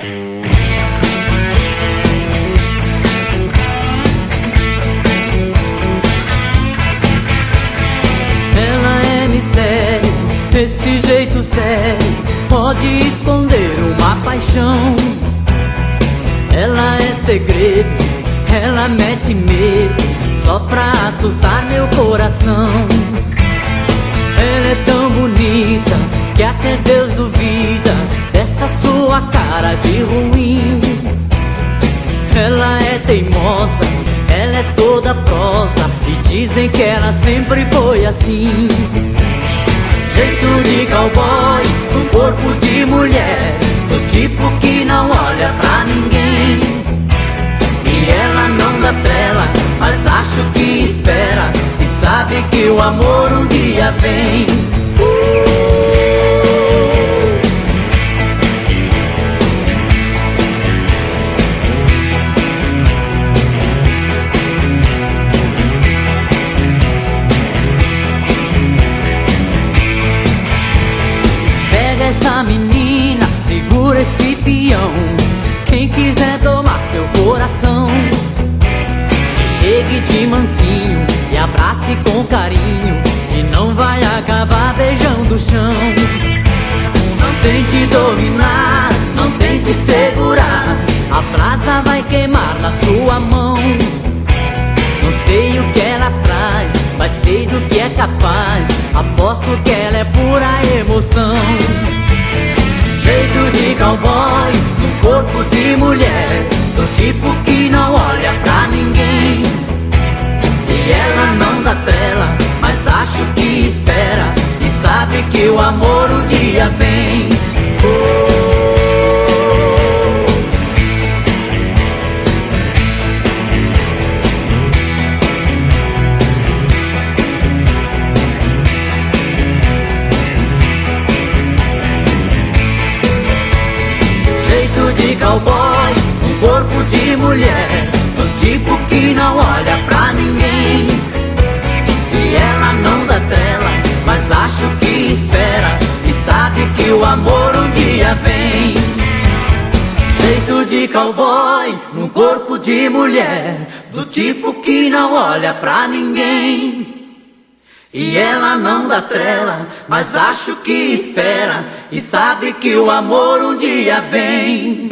Ela é mistério, esse jeito sério pode esconder uma paixão. Ela é segredo, ela mete medo só pra assustar meu coração. Ela é tão bonita que até Deus cara de ruim. Ela é teimosa, ela é toda prosa e dizem que ela sempre foi assim. Jeito de cowboy, um corpo de mulher, do tipo que não olha pra ninguém. E ela não dá trela, mas acho que espera e sabe que o amor um dia vem. Menina, segura esse peão. Quem quiser tomar seu coração, chegue de mansinho e abrace com carinho. Senão vai acabar beijando o chão. Não tente dominar, não tente segurar. A brasa vai queimar na sua mão. Não sei o que ela traz, mas sei do que é capaz. Aposto que ela é pura emoção. Mulher, do tipo que não olha pra ninguém. E ela não dá tela, mas acho que espera e sabe que o amor mulher, do tipo que não olha pra ninguém. E ela não dá tela, mas acho que espera e sabe que o amor um dia vem. Jeito de cowboy, um corpo de mulher, do tipo que não olha pra ninguém. E ela não dá trela, mas acho que espera e sabe que o amor um dia vem.